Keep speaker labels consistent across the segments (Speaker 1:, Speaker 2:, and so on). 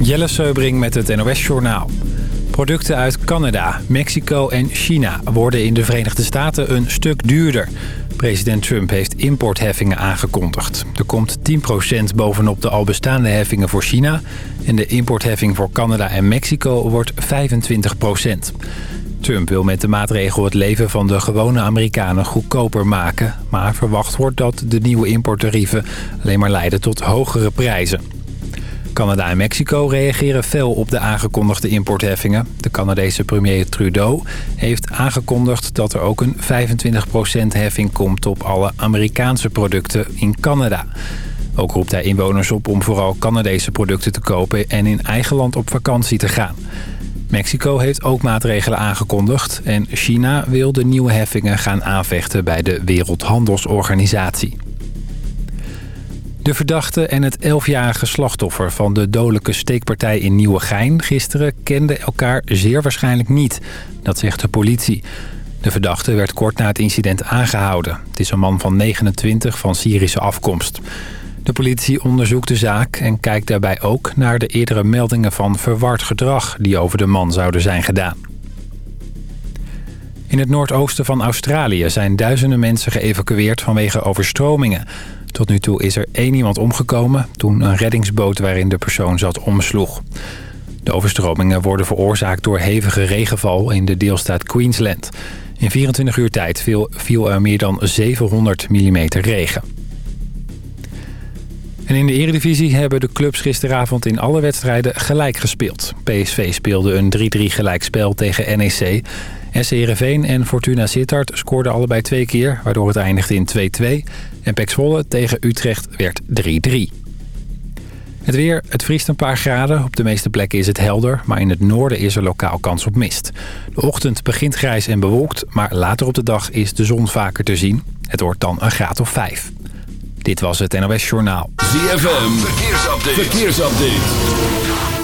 Speaker 1: Jelle Seubring met het NOS Journaal. Producten uit Canada, Mexico en China worden in de Verenigde Staten een stuk duurder. President Trump heeft importheffingen aangekondigd. Er komt 10% bovenop de al bestaande heffingen voor China... en de importheffing voor Canada en Mexico wordt 25%. Trump wil met de maatregel het leven van de gewone Amerikanen goedkoper maken... maar verwacht wordt dat de nieuwe importtarieven alleen maar leiden tot hogere prijzen. Canada en Mexico reageren fel op de aangekondigde importheffingen. De Canadese premier Trudeau heeft aangekondigd dat er ook een 25% heffing komt op alle Amerikaanse producten in Canada. Ook roept hij inwoners op om vooral Canadese producten te kopen en in eigen land op vakantie te gaan. Mexico heeft ook maatregelen aangekondigd en China wil de nieuwe heffingen gaan aanvechten bij de Wereldhandelsorganisatie. De verdachte en het 11-jarige slachtoffer van de dodelijke steekpartij in Nieuwegein gisteren kenden elkaar zeer waarschijnlijk niet. Dat zegt de politie. De verdachte werd kort na het incident aangehouden. Het is een man van 29 van Syrische afkomst. De politie onderzoekt de zaak en kijkt daarbij ook naar de eerdere meldingen van verward gedrag die over de man zouden zijn gedaan. In het noordoosten van Australië zijn duizenden mensen geëvacueerd vanwege overstromingen. Tot nu toe is er één iemand omgekomen toen een reddingsboot waarin de persoon zat omsloeg. De overstromingen worden veroorzaakt door hevige regenval in de deelstaat Queensland. In 24 uur tijd viel, er meer dan 700 mm regen. En in de eredivisie hebben de clubs gisteravond in alle wedstrijden gelijk gespeeld. PSV speelde een 3-3 gelijkspel tegen NEC. SC Heerenveen en Fortuna Sittard scoorden allebei twee keer, waardoor het eindigde in 2-2. En Pek Zwolle tegen Utrecht werd 3-3. Het weer, het vriest een paar graden. Op de meeste plekken is het helder, maar in het noorden is er lokaal kans op mist. De ochtend begint grijs en bewolkt, maar later op de dag is de zon vaker te zien. Het wordt dan een graad of 5. Dit was het NOS Journaal.
Speaker 2: ZFM, verkeersupdate. verkeersupdate.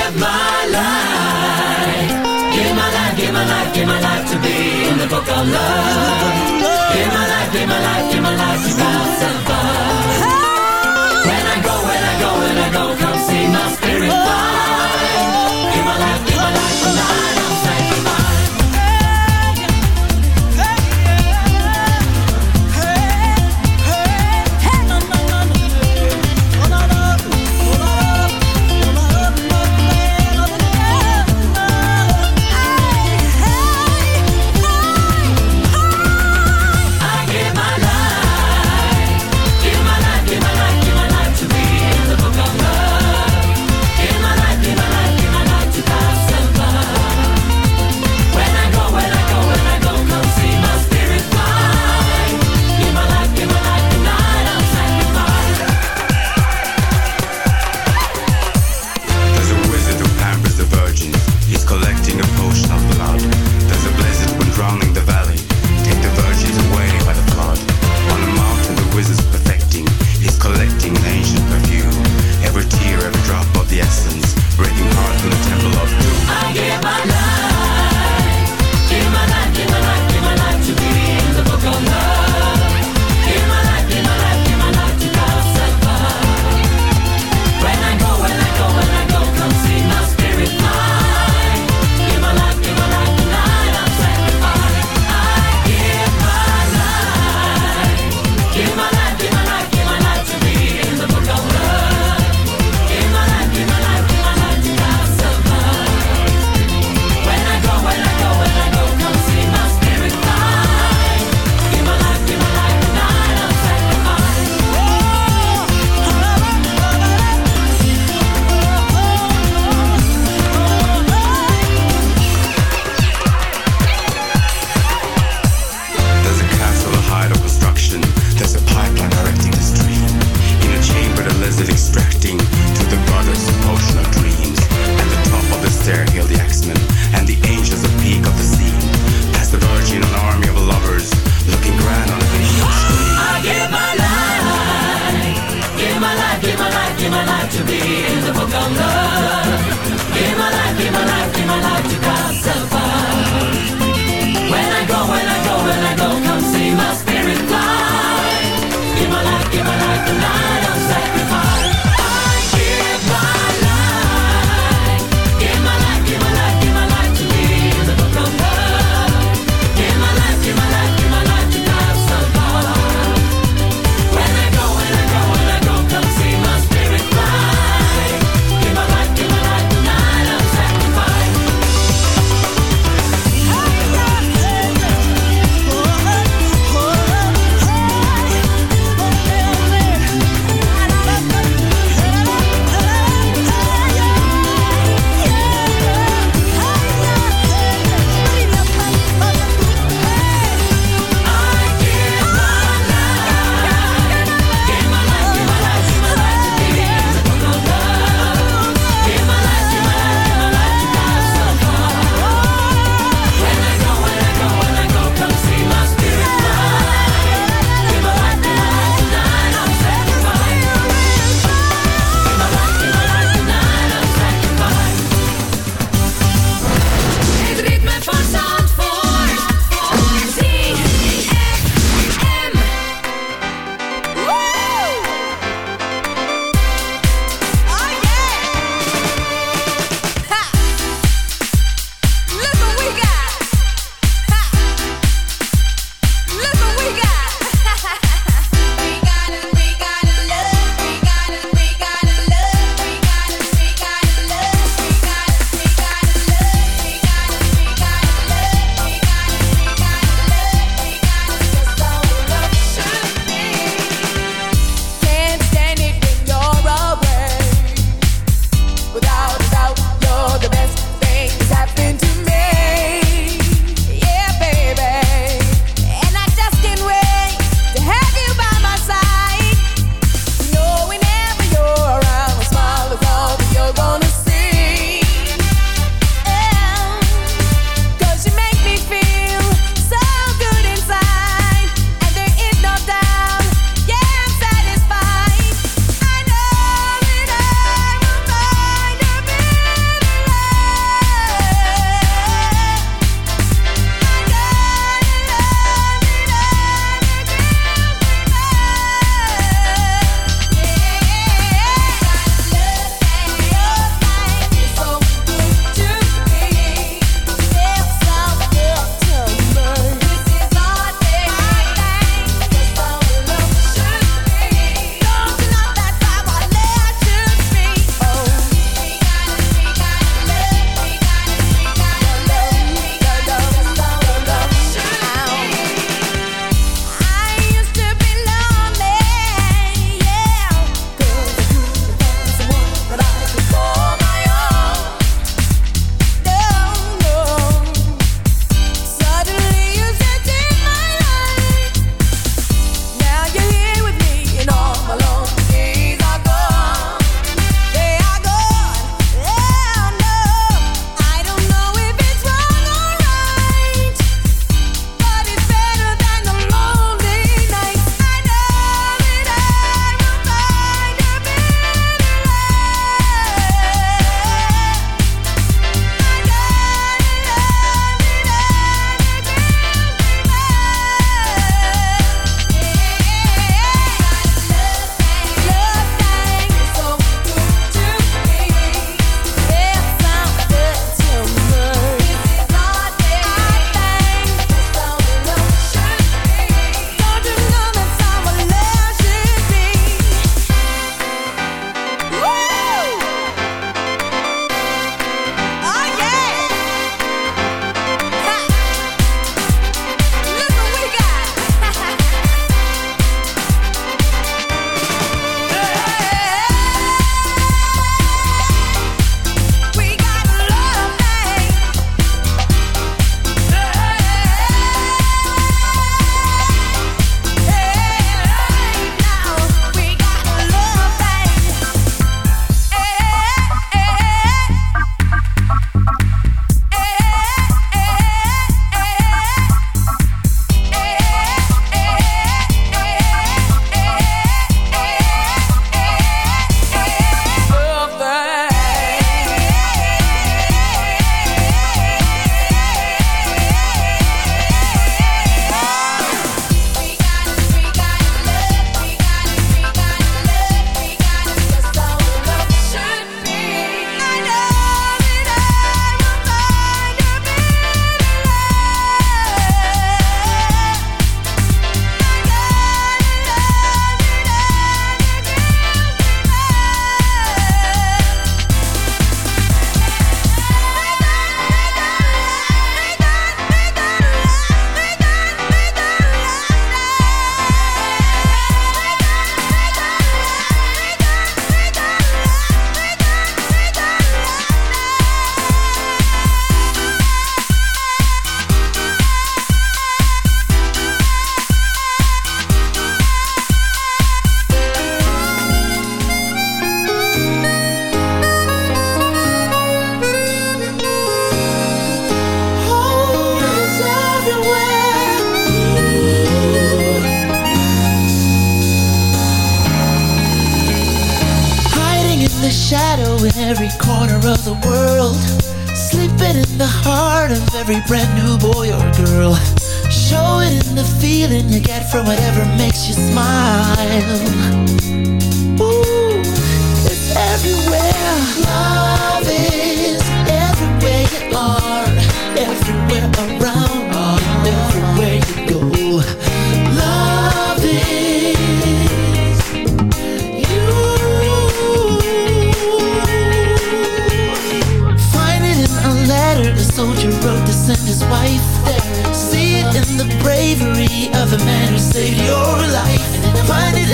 Speaker 3: live my life. Give my life, give my life, give my life to be
Speaker 4: in the book of love.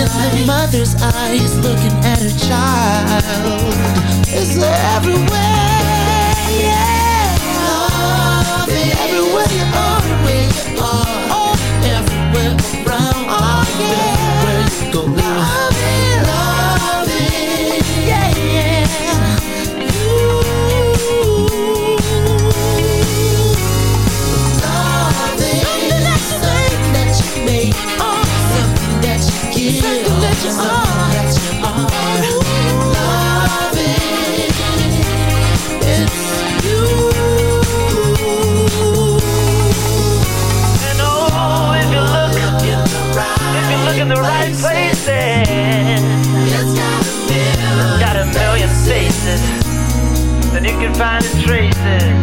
Speaker 4: There's a mother's eyes looking at her child. is everywhere, yeah. Love everywhere you are.
Speaker 5: finding traces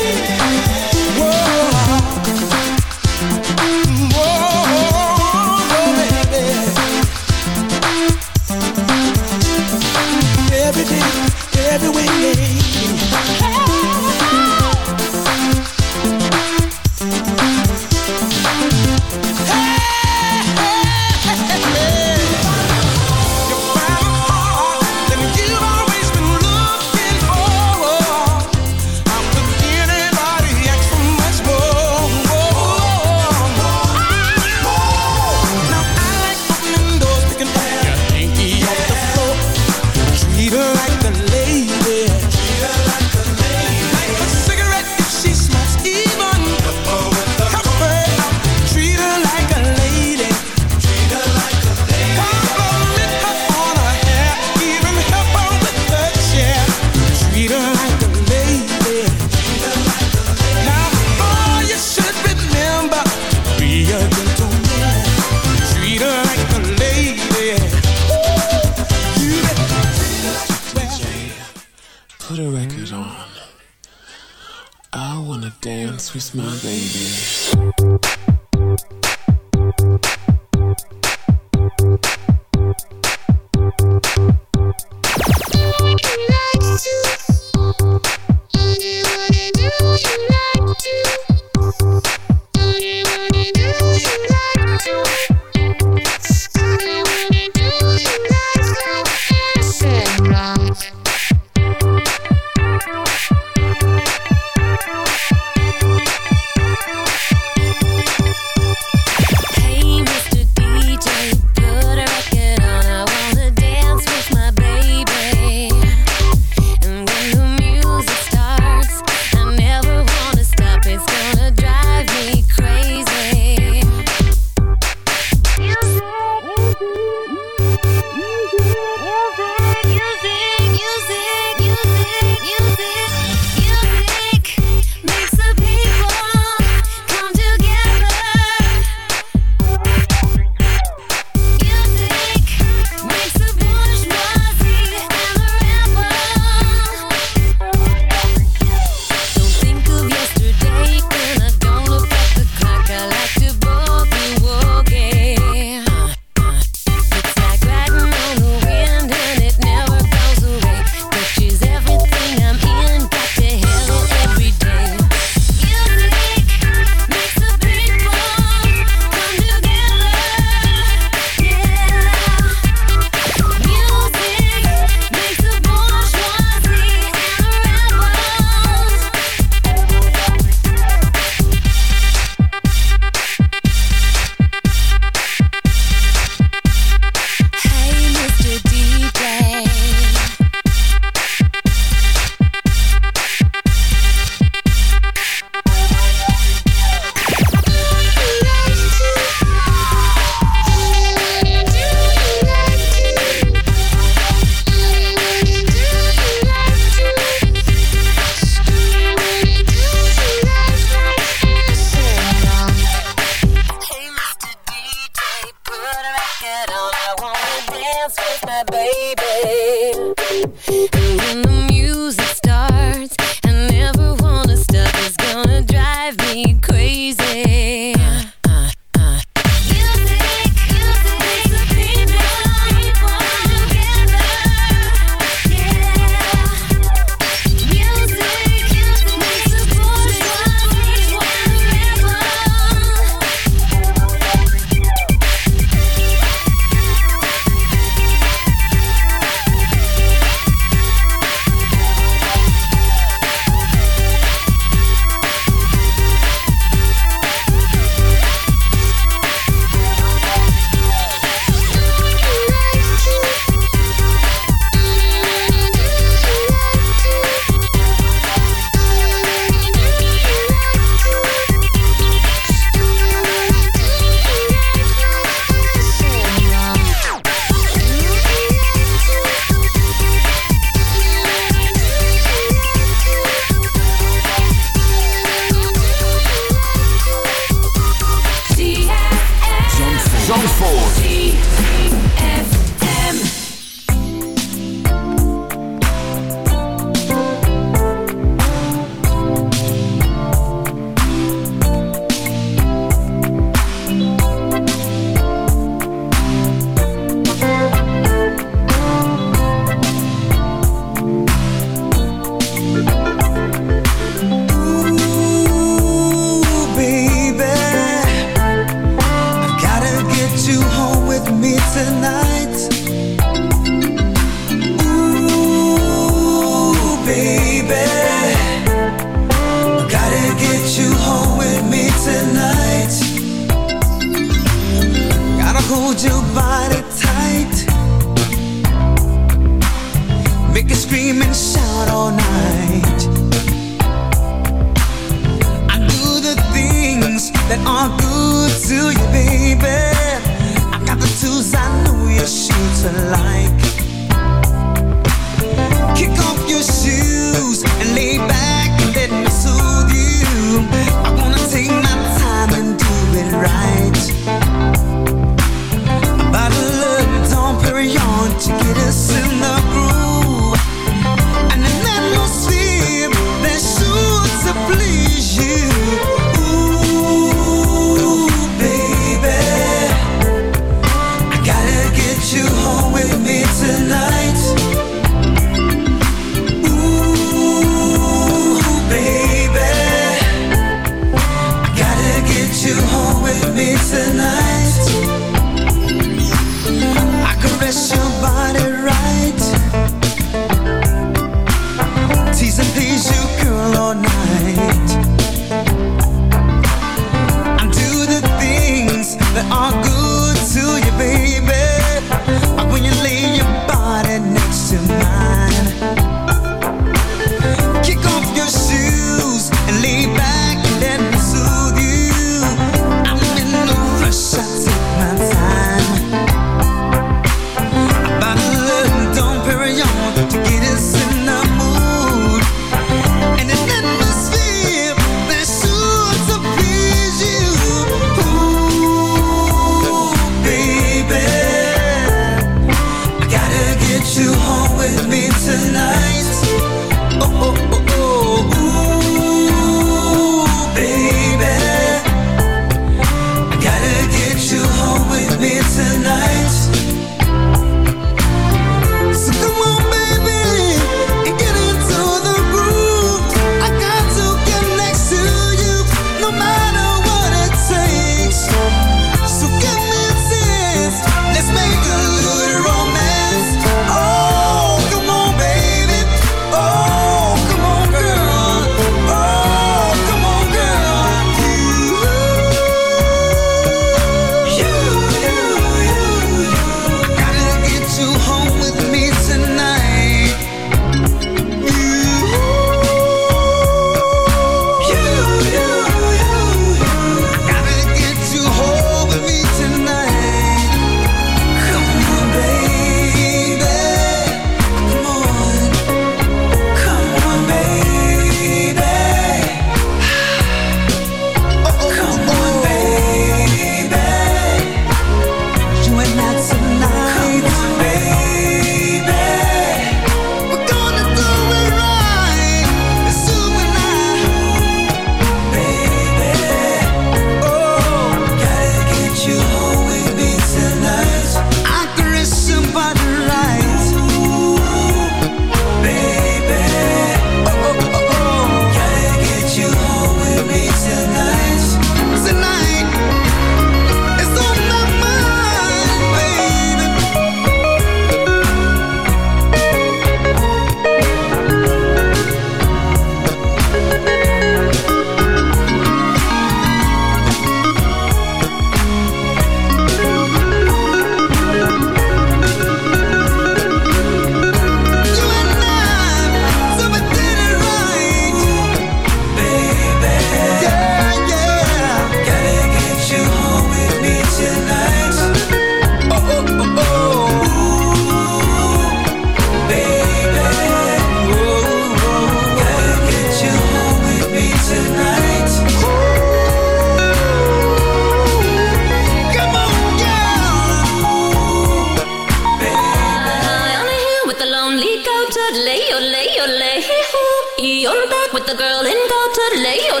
Speaker 6: You're back with the girl in gold lay, your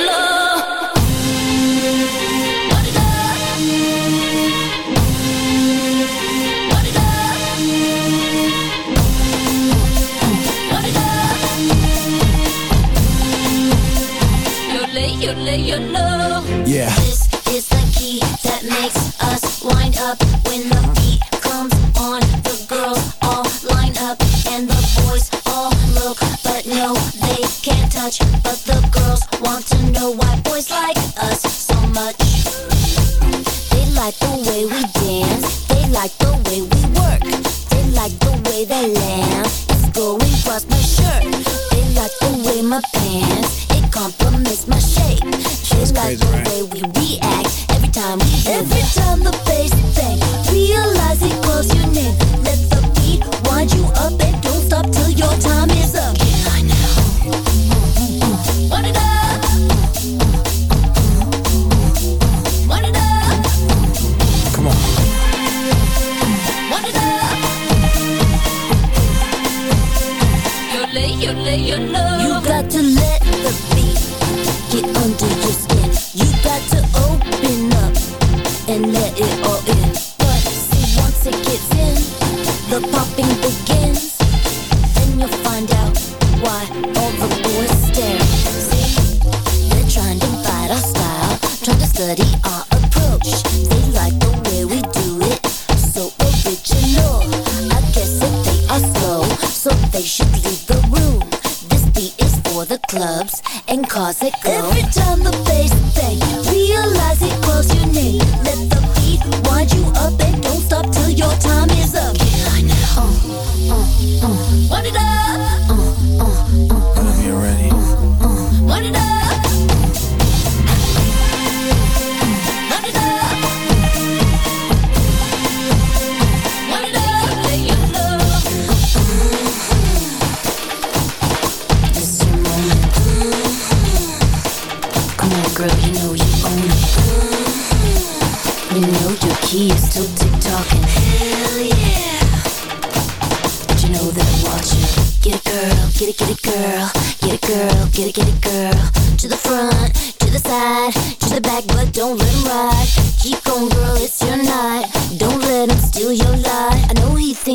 Speaker 6: ole.
Speaker 3: Yeah.
Speaker 6: This is the key that makes us wind up when the beat but the girls want to know why boys like us so much. They like the way we dance, they like the way we work, they like the way they land. It's going across my shirt. They like the way my pants, it complements my shape. They like the way we react every time we every time.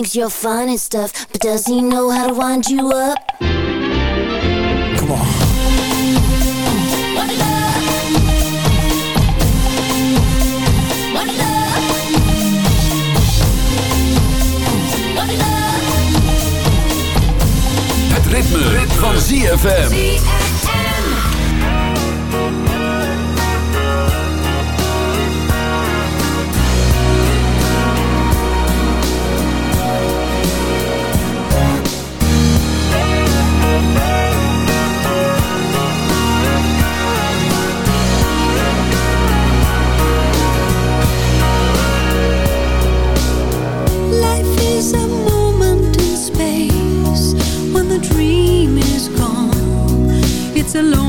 Speaker 6: thinks you're fine and stuff, but does he know how to wind you up?
Speaker 3: Come on.
Speaker 6: What love?
Speaker 2: What ritme, ritme. van ZFM.
Speaker 7: it's a
Speaker 8: long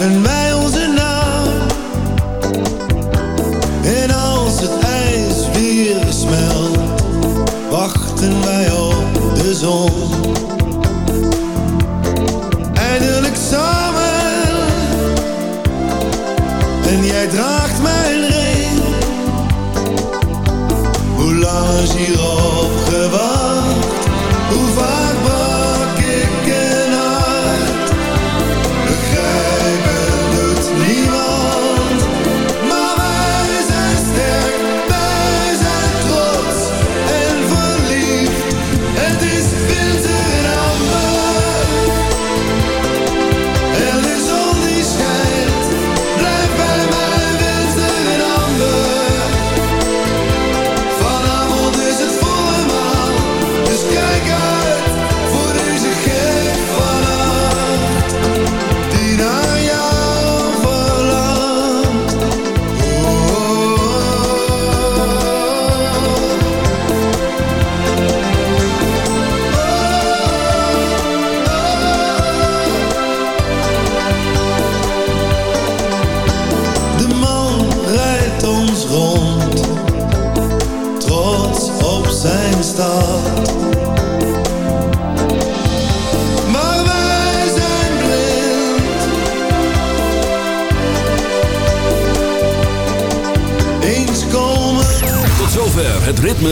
Speaker 9: even matter